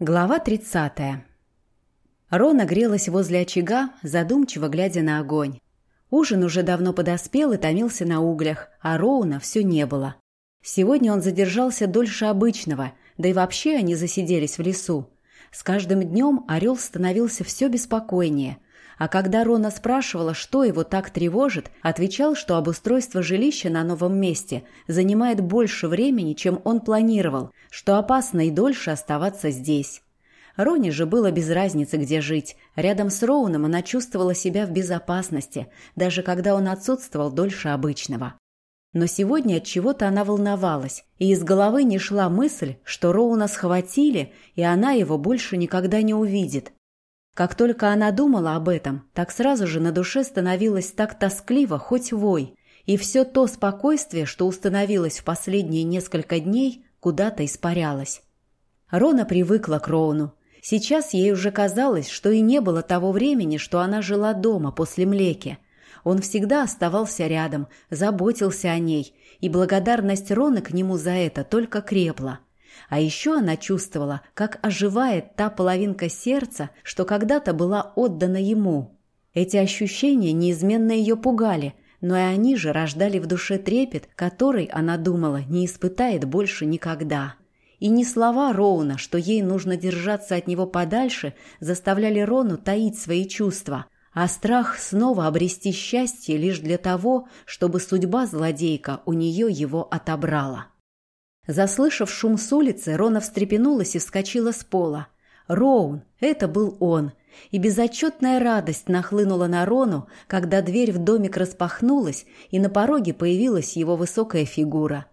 Глава 30. Рона грелась возле очага, задумчиво глядя на огонь. Ужин уже давно подоспел и томился на углях, а Роуна все не было. Сегодня он задержался дольше обычного, да и вообще они засиделись в лесу. С каждым днем орел становился все беспокойнее – а когда Рона спрашивала, что его так тревожит, отвечал, что обустройство жилища на новом месте занимает больше времени, чем он планировал, что опасно и дольше оставаться здесь. Роне же было без разницы, где жить. Рядом с Роуном она чувствовала себя в безопасности, даже когда он отсутствовал дольше обычного. Но сегодня от чего-то она волновалась, и из головы не шла мысль, что Роуна схватили, и она его больше никогда не увидит. Как только она думала об этом, так сразу же на душе становилось так тоскливо, хоть вой, и все то спокойствие, что установилось в последние несколько дней, куда-то испарялось. Рона привыкла к Роуну. Сейчас ей уже казалось, что и не было того времени, что она жила дома после млеки. Он всегда оставался рядом, заботился о ней, и благодарность Роны к нему за это только крепла – а еще она чувствовала, как оживает та половинка сердца, что когда-то была отдана ему. Эти ощущения неизменно ее пугали, но и они же рождали в душе трепет, который, она думала, не испытает больше никогда. И не слова Роуна, что ей нужно держаться от него подальше, заставляли Рону таить свои чувства, а страх снова обрести счастье лишь для того, чтобы судьба злодейка у нее его отобрала. Заслышав шум с улицы, Рона встрепенулась и вскочила с пола. Роун, это был он. И безотчетная радость нахлынула на Рону, когда дверь в домик распахнулась, и на пороге появилась его высокая фигура.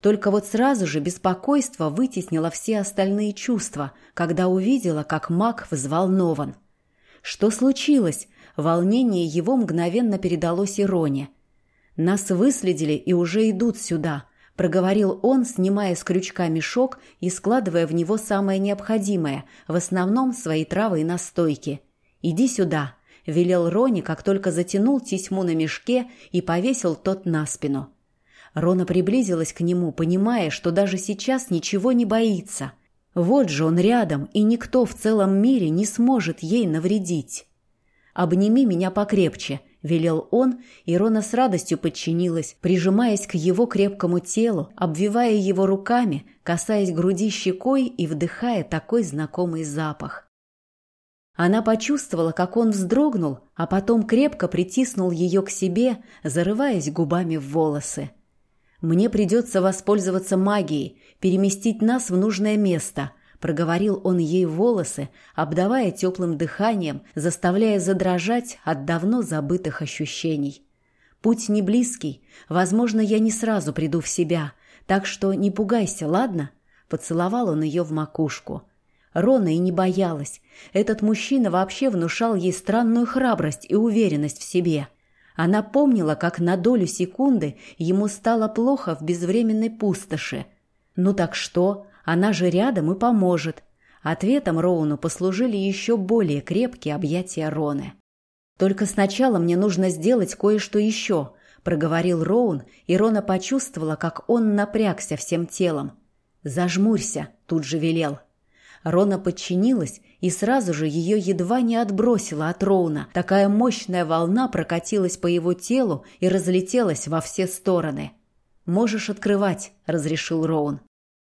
Только вот сразу же беспокойство вытеснило все остальные чувства, когда увидела, как маг взволнован. Что случилось? Волнение его мгновенно передалось Ироне. «Нас выследили и уже идут сюда», проговорил он, снимая с крючка мешок и складывая в него самое необходимое, в основном свои травы и настойки. «Иди сюда», — велел Рони, как только затянул тесьму на мешке и повесил тот на спину. Рона приблизилась к нему, понимая, что даже сейчас ничего не боится. Вот же он рядом, и никто в целом мире не сможет ей навредить. «Обними меня покрепче», — велел он, и Рона с радостью подчинилась, прижимаясь к его крепкому телу, обвивая его руками, касаясь груди щекой и вдыхая такой знакомый запах. Она почувствовала, как он вздрогнул, а потом крепко притиснул ее к себе, зарываясь губами в волосы. «Мне придется воспользоваться магией, переместить нас в нужное место», Проговорил он ей волосы, обдавая теплым дыханием, заставляя задрожать от давно забытых ощущений. Путь не близкий, возможно, я не сразу приду в себя, так что не пугайся, ладно? Поцеловал он ее в макушку. Рона и не боялась. Этот мужчина вообще внушал ей странную храбрость и уверенность в себе. Она помнила, как на долю секунды ему стало плохо в безвременной пустоши. «Ну так что?» Она же рядом и поможет. Ответом Роуну послужили еще более крепкие объятия Роны. «Только сначала мне нужно сделать кое-что еще», — проговорил Роун, и Рона почувствовала, как он напрягся всем телом. «Зажмурься», — тут же велел. Рона подчинилась, и сразу же ее едва не отбросила от Роуна. Такая мощная волна прокатилась по его телу и разлетелась во все стороны. «Можешь открывать», — разрешил Роун.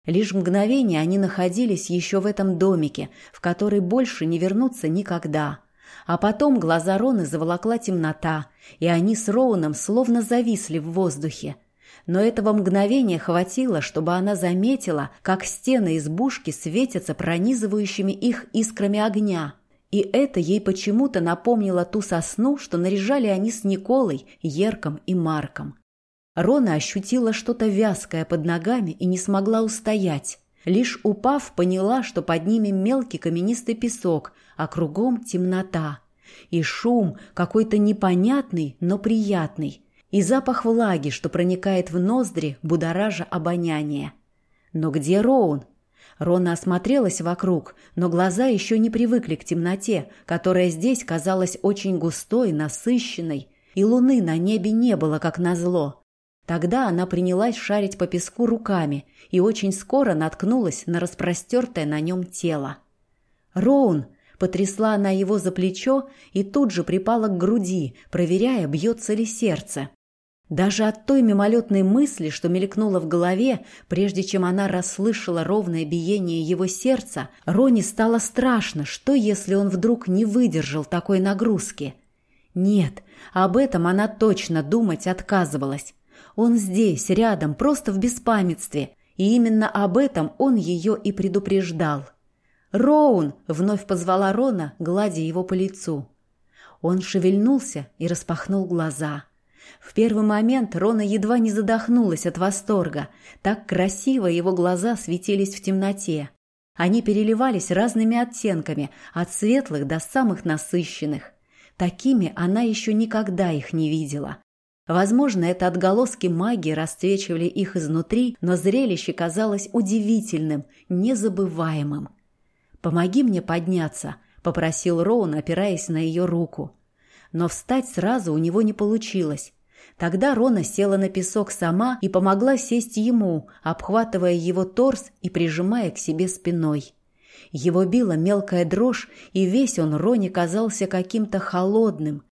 Лишь мгновение они находились еще в этом домике, в который больше не вернуться никогда. А потом глаза Роны заволокла темнота, и они с Роуном словно зависли в воздухе. Но этого мгновения хватило, чтобы она заметила, как стены избушки светятся пронизывающими их искрами огня. И это ей почему-то напомнило ту сосну, что наряжали они с Николой, Ерком и Марком. Рона ощутила что-то вязкое под ногами и не смогла устоять. Лишь упав, поняла, что под ними мелкий каменистый песок, а кругом темнота. И шум какой-то непонятный, но приятный. И запах влаги, что проникает в ноздри, будоража обоняние. Но где Роун? Рона осмотрелась вокруг, но глаза еще не привыкли к темноте, которая здесь казалась очень густой, насыщенной, и луны на небе не было, как назло. Тогда она принялась шарить по песку руками и очень скоро наткнулась на распростертое на нем тело. «Роун!» – потрясла она его за плечо и тут же припала к груди, проверяя, бьется ли сердце. Даже от той мимолетной мысли, что мелькнула в голове, прежде чем она расслышала ровное биение его сердца, Рони стало страшно, что если он вдруг не выдержал такой нагрузки. Нет, об этом она точно думать отказывалась. Он здесь, рядом, просто в беспамятстве, и именно об этом он ее и предупреждал. «Роун!» — вновь позвала Рона, гладя его по лицу. Он шевельнулся и распахнул глаза — в первый момент Рона едва не задохнулась от восторга. Так красиво его глаза светились в темноте. Они переливались разными оттенками, от светлых до самых насыщенных. Такими она еще никогда их не видела. Возможно, это отголоски магии расцвечивали их изнутри, но зрелище казалось удивительным, незабываемым. «Помоги мне подняться», — попросил Роун, опираясь на ее руку. Но встать сразу у него не получилось. Тогда Рона села на песок сама и помогла сесть ему, обхватывая его торс и прижимая к себе спиной. Его била мелкая дрожь, и весь он Роне казался каким-то холодным.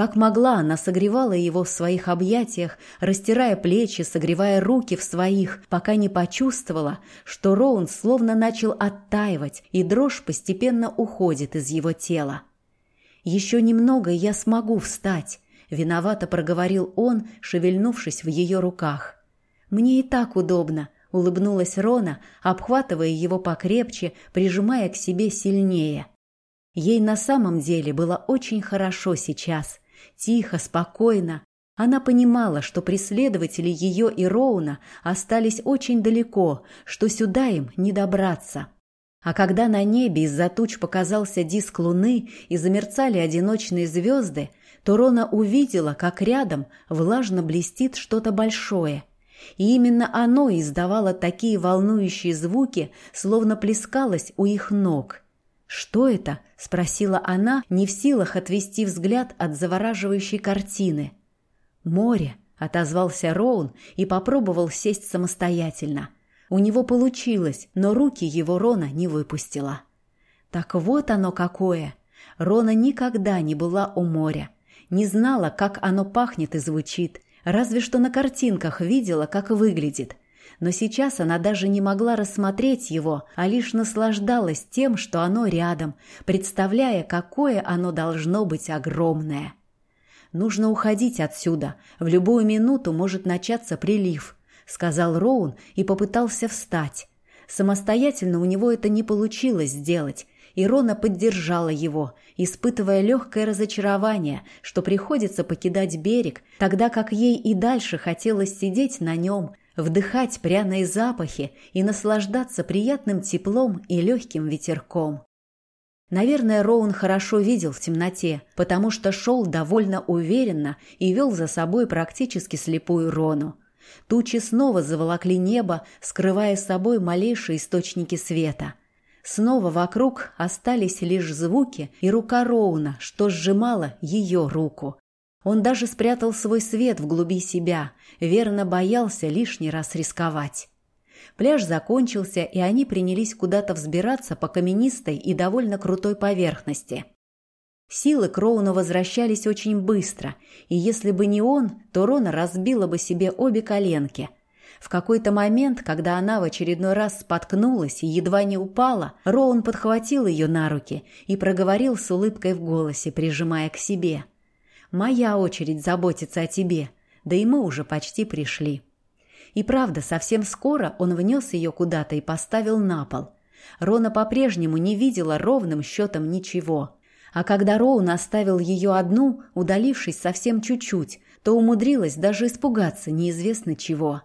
Как могла, она согревала его в своих объятиях, растирая плечи, согревая руки в своих, пока не почувствовала, что Роун словно начал оттаивать, и дрожь постепенно уходит из его тела. «Еще немного, и я смогу встать», Виновато проговорил он, шевельнувшись в ее руках. «Мне и так удобно», — улыбнулась Рона, обхватывая его покрепче, прижимая к себе сильнее. Ей на самом деле было очень хорошо сейчас. Тихо, спокойно. Она понимала, что преследователи ее и Роуна остались очень далеко, что сюда им не добраться. А когда на небе из-за туч показался диск луны и замерцали одиночные звезды, то Рона увидела, как рядом влажно блестит что-то большое. И именно оно издавало такие волнующие звуки, словно плескалось у их ног. «Что это?» – спросила она, не в силах отвести взгляд от завораживающей картины. «Море», – отозвался Роун и попробовал сесть самостоятельно. У него получилось, но руки его Рона не выпустила. Так вот оно какое! Рона никогда не была у моря не знала, как оно пахнет и звучит, разве что на картинках видела, как выглядит. Но сейчас она даже не могла рассмотреть его, а лишь наслаждалась тем, что оно рядом, представляя, какое оно должно быть огромное. «Нужно уходить отсюда. В любую минуту может начаться прилив», — сказал Роун и попытался встать. Самостоятельно у него это не получилось сделать, Ирона поддержала его, испытывая легкое разочарование, что приходится покидать берег, тогда как ей и дальше хотелось сидеть на нем, вдыхать пряные запахи и наслаждаться приятным теплом и легким ветерком. Наверное, Роун хорошо видел в темноте, потому что шел довольно уверенно и вел за собой практически слепую Рону. Тучи снова заволокли небо, скрывая собой малейшие источники света. Снова вокруг остались лишь звуки и рука Роуна, что сжимала ее руку. Он даже спрятал свой свет в глуби себя, верно боялся лишний раз рисковать. Пляж закончился, и они принялись куда-то взбираться по каменистой и довольно крутой поверхности. Силы Кроуна возвращались очень быстро, и если бы не он, то Рона разбила бы себе обе коленки – в какой-то момент, когда она в очередной раз споткнулась и едва не упала, Роун подхватил ее на руки и проговорил с улыбкой в голосе, прижимая к себе. «Моя очередь заботиться о тебе, да и мы уже почти пришли». И правда, совсем скоро он внес ее куда-то и поставил на пол. Рона по-прежнему не видела ровным счетом ничего. А когда Роун оставил ее одну, удалившись совсем чуть-чуть, то умудрилась даже испугаться неизвестно чего.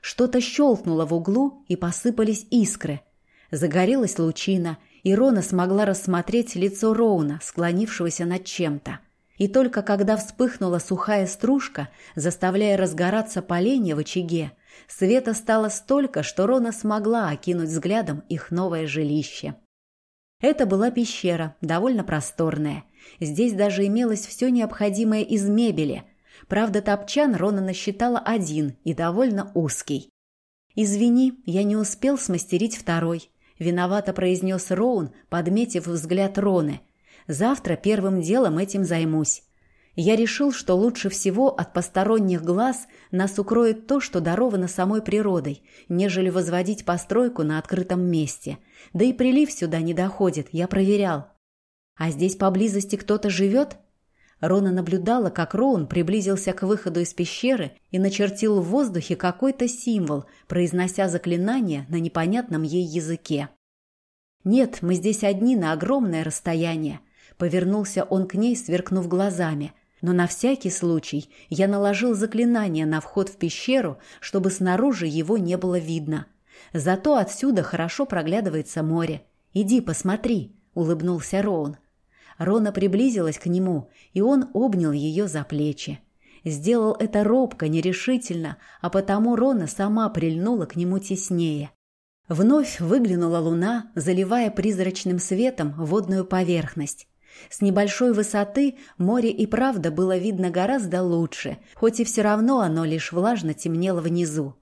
Что-то щелкнуло в углу, и посыпались искры. Загорелась лучина, и Рона смогла рассмотреть лицо Роуна, склонившегося над чем-то. И только когда вспыхнула сухая стружка, заставляя разгораться поленья в очаге, света стало столько, что Рона смогла окинуть взглядом их новое жилище. Это была пещера, довольно просторная. Здесь даже имелось все необходимое из мебели – Правда, топчан Рона насчитала один и довольно узкий. «Извини, я не успел смастерить второй», — виновато произнес Роун, подметив взгляд Роны. «Завтра первым делом этим займусь. Я решил, что лучше всего от посторонних глаз нас укроет то, что даровано самой природой, нежели возводить постройку на открытом месте. Да и прилив сюда не доходит, я проверял. А здесь поблизости кто-то живет?» Рона наблюдала, как Роун приблизился к выходу из пещеры и начертил в воздухе какой-то символ, произнося заклинание на непонятном ей языке. «Нет, мы здесь одни на огромное расстояние», — повернулся он к ней, сверкнув глазами. «Но на всякий случай я наложил заклинание на вход в пещеру, чтобы снаружи его не было видно. Зато отсюда хорошо проглядывается море. Иди посмотри», — улыбнулся Роун. Рона приблизилась к нему, и он обнял ее за плечи. Сделал это робко, нерешительно, а потому Рона сама прильнула к нему теснее. Вновь выглянула луна, заливая призрачным светом водную поверхность. С небольшой высоты море и правда было видно гораздо лучше, хоть и все равно оно лишь влажно темнело внизу.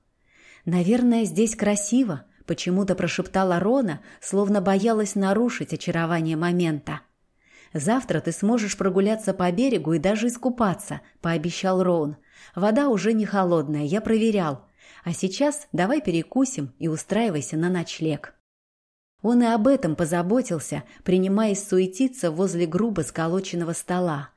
«Наверное, здесь красиво», — почему-то прошептала Рона, словно боялась нарушить очарование момента. «Завтра ты сможешь прогуляться по берегу и даже искупаться», — пообещал Роун. «Вода уже не холодная, я проверял. А сейчас давай перекусим и устраивайся на ночлег». Он и об этом позаботился, принимаясь суетиться возле грубо сколоченного стола.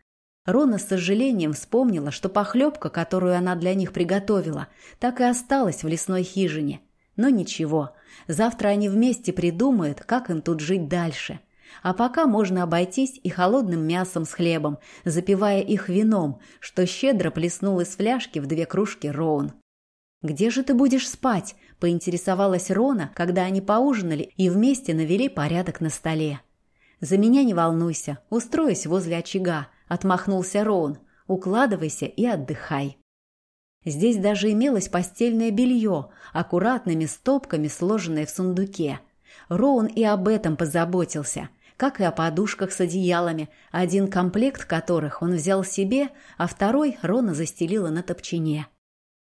Рона с сожалением вспомнила, что похлебка, которую она для них приготовила, так и осталась в лесной хижине. Но ничего, завтра они вместе придумают, как им тут жить дальше. А пока можно обойтись и холодным мясом с хлебом, запивая их вином, что щедро плеснул из фляжки в две кружки Роун. «Где же ты будешь спать?» – поинтересовалась Рона, когда они поужинали и вместе навели порядок на столе. «За меня не волнуйся, устроюсь возле очага», – отмахнулся Роун. «Укладывайся и отдыхай». Здесь даже имелось постельное белье, аккуратными стопками сложенное в сундуке. Роун и об этом позаботился – как и о подушках с одеялами, один комплект которых он взял себе, а второй Рона застелила на топчине.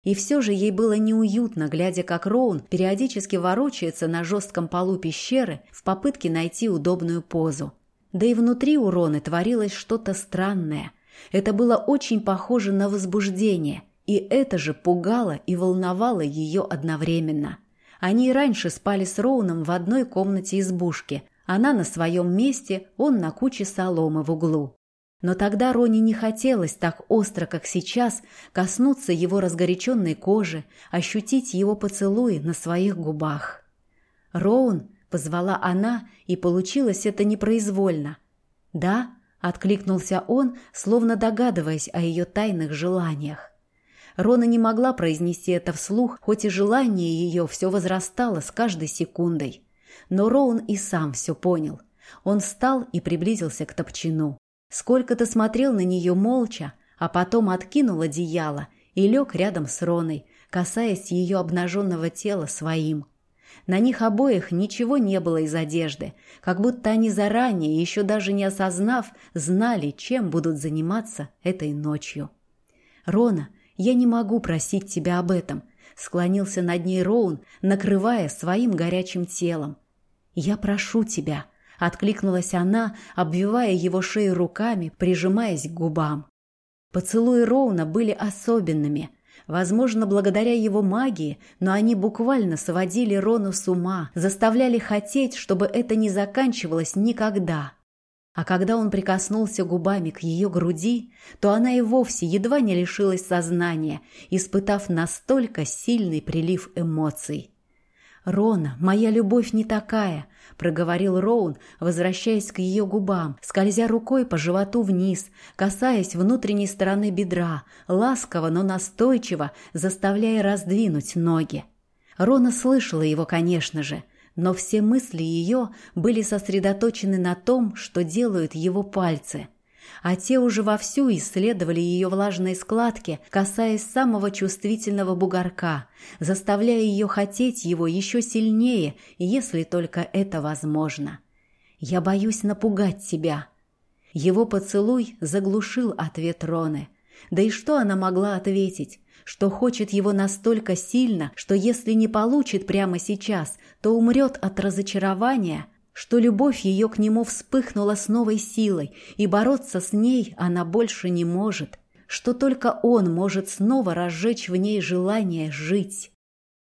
И все же ей было неуютно, глядя, как Роун периодически ворочается на жестком полу пещеры в попытке найти удобную позу. Да и внутри у Роны творилось что-то странное. Это было очень похоже на возбуждение, и это же пугало и волновало ее одновременно. Они и раньше спали с Роуном в одной комнате избушки, она на своем месте, он на куче соломы в углу. Но тогда Рони не хотелось так остро, как сейчас, коснуться его разгоряченной кожи, ощутить его поцелуи на своих губах. «Роун!» — позвала она, и получилось это непроизвольно. «Да?» — откликнулся он, словно догадываясь о ее тайных желаниях. Рона не могла произнести это вслух, хоть и желание ее все возрастало с каждой секундой. Но Роун и сам все понял. Он встал и приблизился к топчину. Сколько-то смотрел на нее молча, а потом откинул одеяло и лег рядом с Роной, касаясь ее обнаженного тела своим. На них обоих ничего не было из одежды, как будто они заранее, еще даже не осознав, знали, чем будут заниматься этой ночью. «Рона, я не могу просить тебя об этом», — склонился над ней Роун, накрывая своим горячим телом. «Я прошу тебя», — откликнулась она, обвивая его шею руками, прижимаясь к губам. Поцелуи Роуна были особенными. Возможно, благодаря его магии, но они буквально сводили Рону с ума, заставляли хотеть, чтобы это не заканчивалось никогда. А когда он прикоснулся губами к ее груди, то она и вовсе едва не лишилась сознания, испытав настолько сильный прилив эмоций. «Рона, моя любовь не такая», — проговорил Роун, возвращаясь к ее губам, скользя рукой по животу вниз, касаясь внутренней стороны бедра, ласково, но настойчиво, заставляя раздвинуть ноги. Рона слышала его, конечно же, но все мысли ее были сосредоточены на том, что делают его пальцы — а те уже вовсю исследовали ее влажные складки, касаясь самого чувствительного бугорка, заставляя ее хотеть его еще сильнее, если только это возможно. «Я боюсь напугать тебя». Его поцелуй заглушил ответ Роны. Да и что она могла ответить? что хочет его настолько сильно, что если не получит прямо сейчас, то умрет от разочарования, что любовь ее к нему вспыхнула с новой силой, и бороться с ней она больше не может, что только он может снова разжечь в ней желание жить.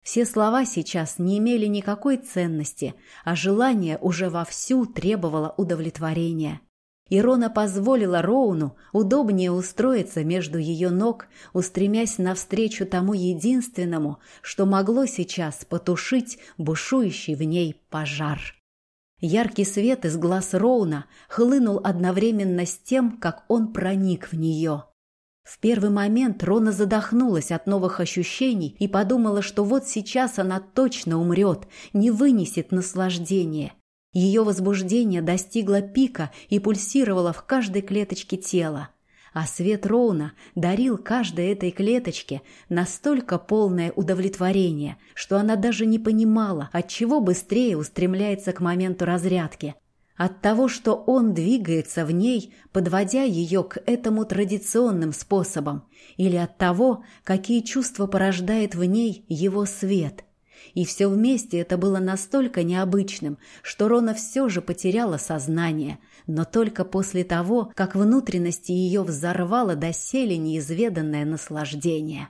Все слова сейчас не имели никакой ценности, а желание уже вовсю требовало удовлетворения. Ирона позволила Роуну удобнее устроиться между ее ног, устремясь навстречу тому единственному, что могло сейчас потушить бушующий в ней пожар. Яркий свет из глаз Роуна хлынул одновременно с тем, как он проник в нее. В первый момент Рона задохнулась от новых ощущений и подумала, что вот сейчас она точно умрет, не вынесет наслаждения. Ее возбуждение достигло пика и пульсировало в каждой клеточке тела. А свет Роуна дарил каждой этой клеточке настолько полное удовлетворение, что она даже не понимала, от чего быстрее устремляется к моменту разрядки. От того, что он двигается в ней, подводя ее к этому традиционным способам, или от того, какие чувства порождает в ней его свет, и все вместе это было настолько необычным, что Рона все же потеряла сознание, но только после того, как внутренности ее взорвало доселе неизведанное наслаждение.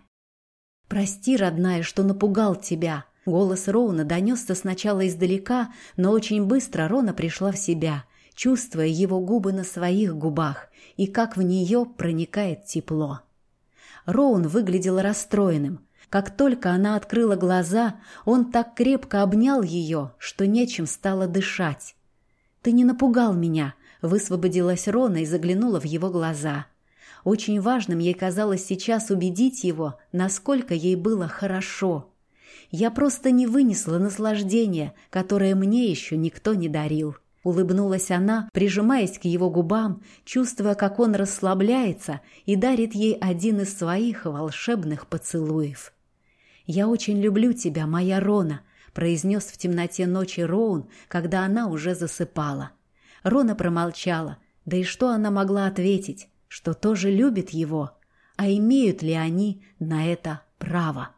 «Прости, родная, что напугал тебя», Голос Роуна донесся сначала издалека, но очень быстро Рона пришла в себя, чувствуя его губы на своих губах и как в нее проникает тепло. Роун выглядел расстроенным, как только она открыла глаза, он так крепко обнял ее, что нечем стало дышать. «Ты не напугал меня», — высвободилась Рона и заглянула в его глаза. Очень важным ей казалось сейчас убедить его, насколько ей было хорошо. «Я просто не вынесла наслаждения, которое мне еще никто не дарил». Улыбнулась она, прижимаясь к его губам, чувствуя, как он расслабляется и дарит ей один из своих волшебных поцелуев. «Я очень люблю тебя, моя Рона», — произнес в темноте ночи Роун, когда она уже засыпала. Рона промолчала, да и что она могла ответить, что тоже любит его, а имеют ли они на это право?